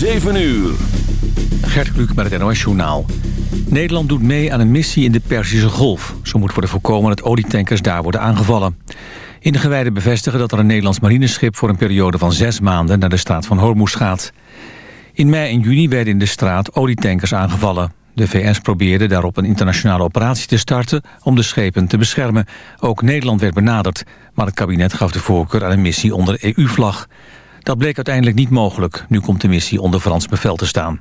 7 uur. Gert Kluk met het NOS Journaal. Nederland doet mee aan een missie in de Perzische Golf. Zo moet worden voorkomen dat olietankers daar worden aangevallen. In de bevestigen dat er een Nederlands marineschip... voor een periode van zes maanden naar de straat van Hormuz gaat. In mei en juni werden in de straat olietankers aangevallen. De VS probeerde daarop een internationale operatie te starten... om de schepen te beschermen. Ook Nederland werd benaderd. Maar het kabinet gaf de voorkeur aan een missie onder EU-vlag. Dat bleek uiteindelijk niet mogelijk. Nu komt de missie onder Frans bevel te staan.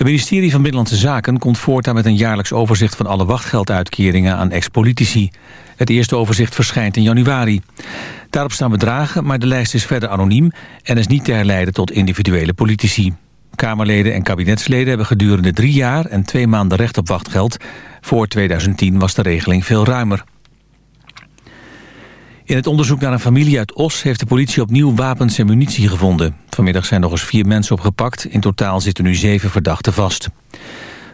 Het ministerie van Binnenlandse Zaken komt voortaan met een jaarlijks overzicht van alle wachtgelduitkeringen aan ex-politici. Het eerste overzicht verschijnt in januari. Daarop staan bedragen, maar de lijst is verder anoniem en is niet te herleiden tot individuele politici. Kamerleden en kabinetsleden hebben gedurende drie jaar en twee maanden recht op wachtgeld. Voor 2010 was de regeling veel ruimer. In het onderzoek naar een familie uit Os heeft de politie opnieuw wapens en munitie gevonden. Vanmiddag zijn nog eens vier mensen opgepakt. In totaal zitten nu zeven verdachten vast.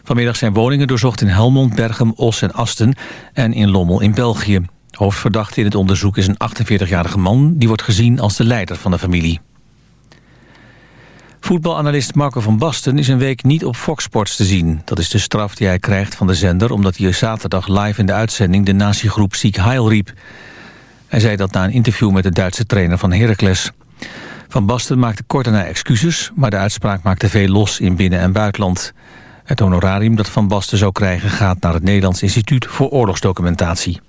Vanmiddag zijn woningen doorzocht in Helmond, Bergen, Os en Asten en in Lommel in België. Hoofdverdachte in het onderzoek is een 48-jarige man. Die wordt gezien als de leider van de familie. Voetbalanalist Marco van Basten is een week niet op Fox Sports te zien. Dat is de straf die hij krijgt van de zender... omdat hij zaterdag live in de uitzending de natiegroep Sieg Heil riep. Hij zei dat na een interview met de Duitse trainer van Heracles. Van Basten maakte kort daarna excuses... maar de uitspraak maakte veel los in binnen- en buitenland. Het honorarium dat Van Basten zou krijgen... gaat naar het Nederlands Instituut voor Oorlogsdocumentatie.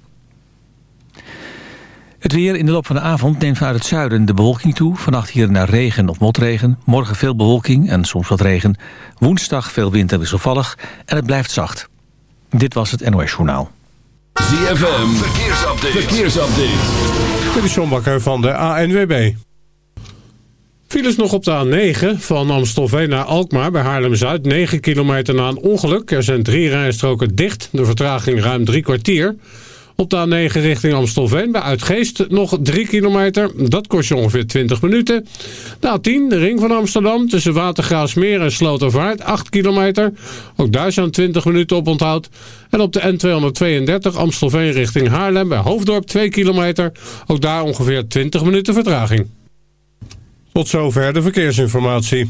Het weer in de loop van de avond neemt vanuit het zuiden de bewolking toe. Vannacht hier naar regen of motregen. Morgen veel bewolking en soms wat regen. Woensdag veel wind en wisselvallig. En het blijft zacht. Dit was het NOS Journaal. ZFM, verkeersupdate. verkeersupdate. Dit is John Bakker van de ANWB. Files nog op de A9 van Amstelveen naar Alkmaar bij Haarlem-Zuid. 9 kilometer na een ongeluk. Er zijn drie rijstroken dicht. De vertraging ruim drie kwartier. Op de A9 richting Amstelveen bij Uitgeest nog 3 kilometer. Dat kost je ongeveer 20 minuten. De A10, de ring van Amsterdam, tussen Watergraafsmeer en Slotervaart, 8 kilometer. Ook daar zijn 20 minuten op onthoud. En op de N232 Amstelveen richting Haarlem bij Hoofddorp 2 kilometer. Ook daar ongeveer 20 minuten vertraging. Tot zover de verkeersinformatie.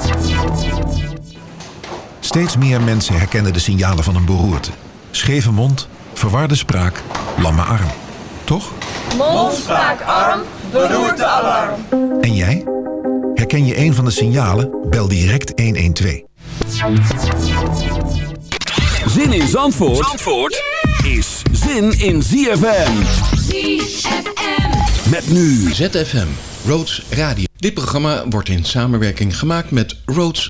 Steeds meer mensen herkennen de signalen van een beroerte. Scheve mond, verwarde spraak, lamme arm. Toch? Mond, spraak, arm, beroerte, alarm. En jij? Herken je een van de signalen? Bel direct 112. Zin in Zandvoort, Zandvoort is zin in ZFM. ZFM. Met nu ZFM, Roads Radio. Dit programma wordt in samenwerking gemaakt met Roads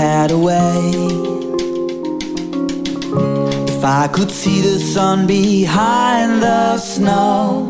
had a way. If I could see the sun behind the snow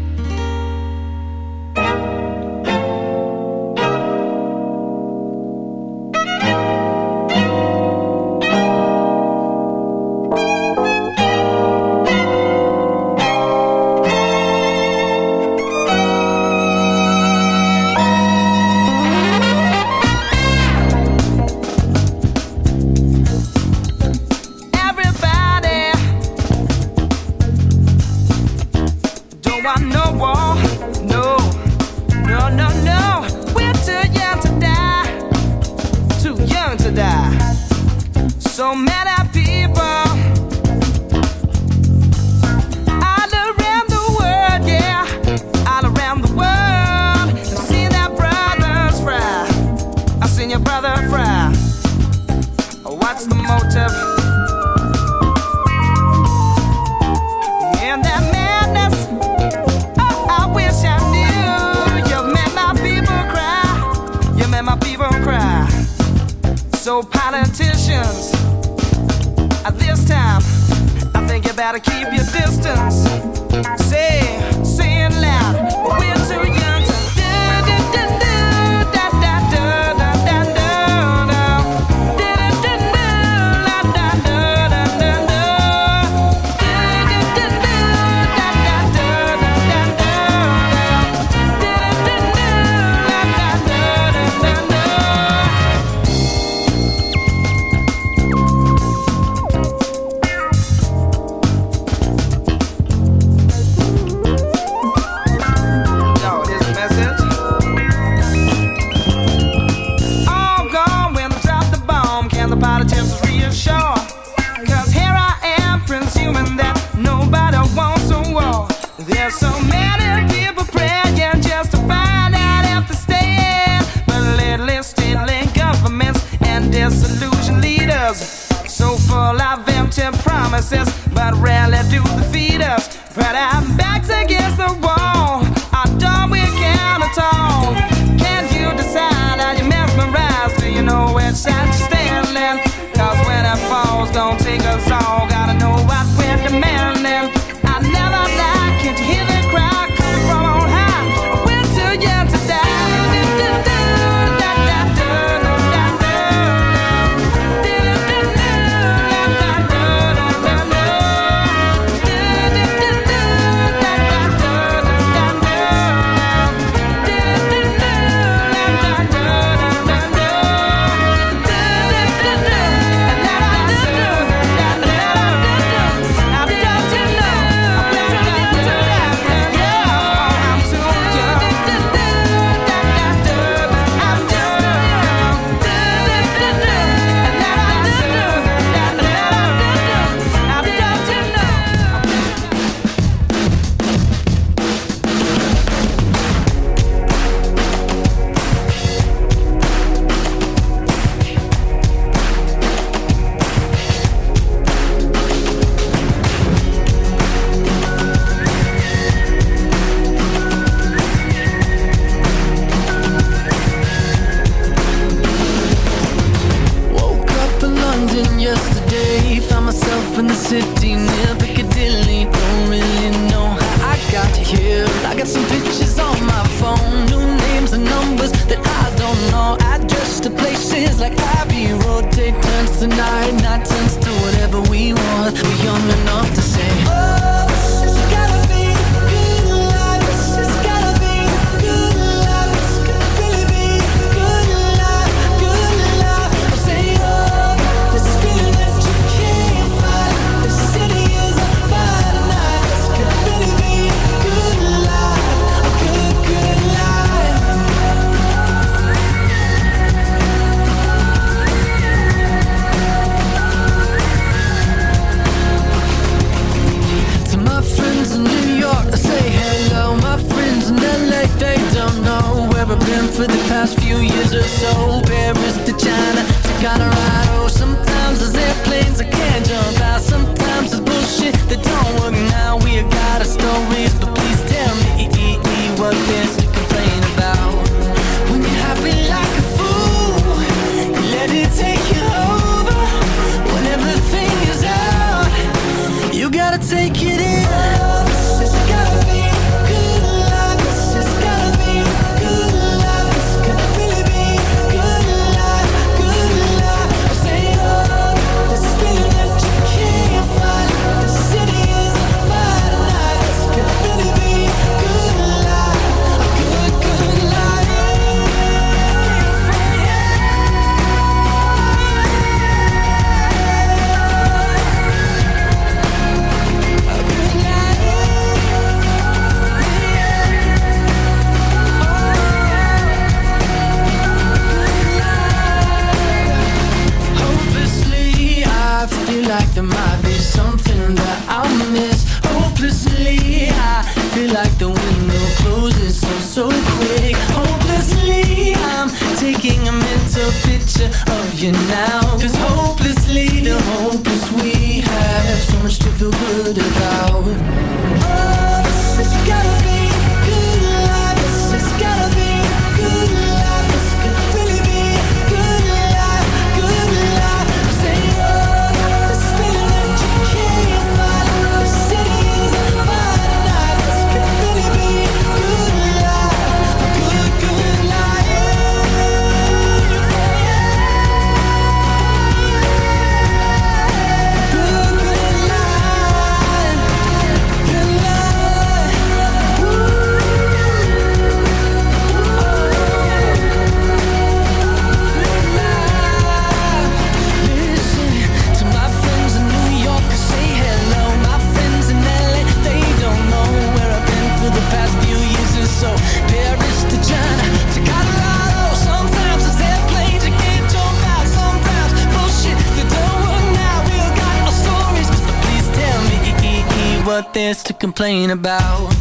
To complain about.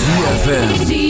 ZFM.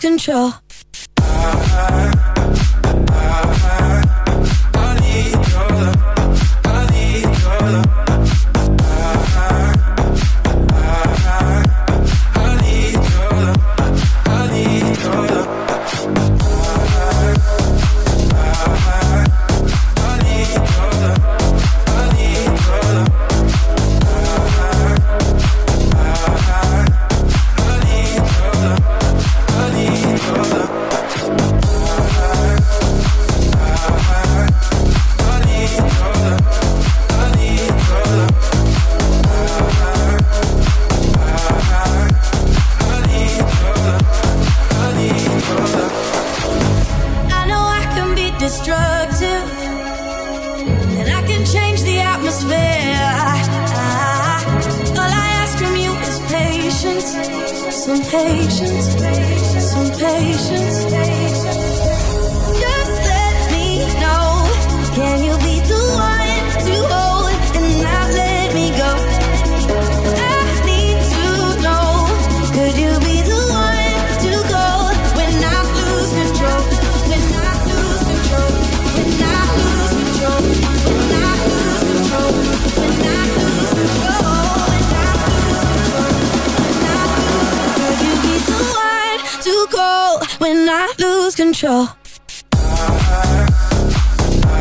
control.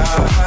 high.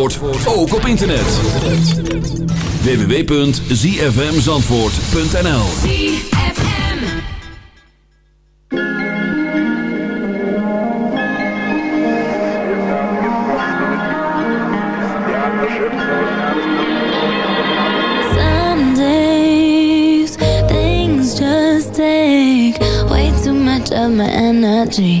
Zandvoort ook op internet. www.zfmzandvoort.nl Some days, things just take way too much of my energy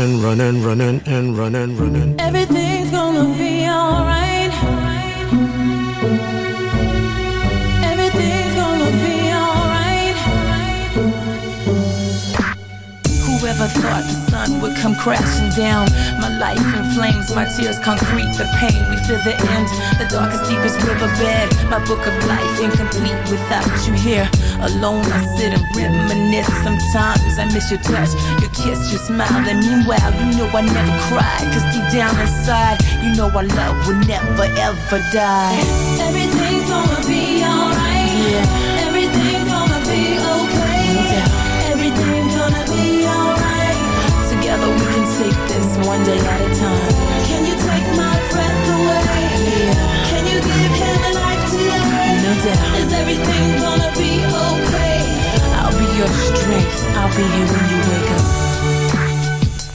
and running, running, and running, running. Everything's gonna be alright. Everything's gonna be alright. Whoever thought the sun would come crashing down? My life in flames, my tears concrete, the pain. We feel the end, the darkest, deepest riverbed. My book of life incomplete without you here. Alone, I sit and reminisce. Sometimes I miss your touch, your kiss, your smile. And meanwhile, you know I never cry. Cause deep down inside, you know our love will never ever die. Everything's gonna be alright. Yeah. Everything's gonna be okay. Everything's gonna be alright. Together we can take this one day at a time. Can you take my breath away? Yeah. Can you give him a life today? No doubt. Is everything gonna be okay? I'll be your strength. I'll be here when you wake up.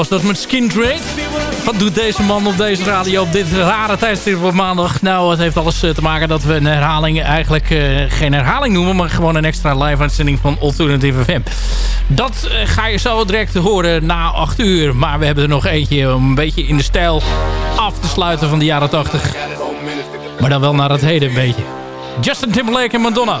was dat met Skin Wat doet deze man op deze radio op dit rare tijdstip op maandag? Nou, het heeft alles eh, te maken dat we een herhaling eigenlijk eh, geen herhaling noemen... maar gewoon een extra live uitzending van Alternative FM. Dat eh, ga je zo direct horen na 8 uur. Maar we hebben er nog eentje om een beetje in de stijl af te sluiten van de jaren 80. Maar dan wel naar het heden een beetje. Justin Timberlake en Madonna.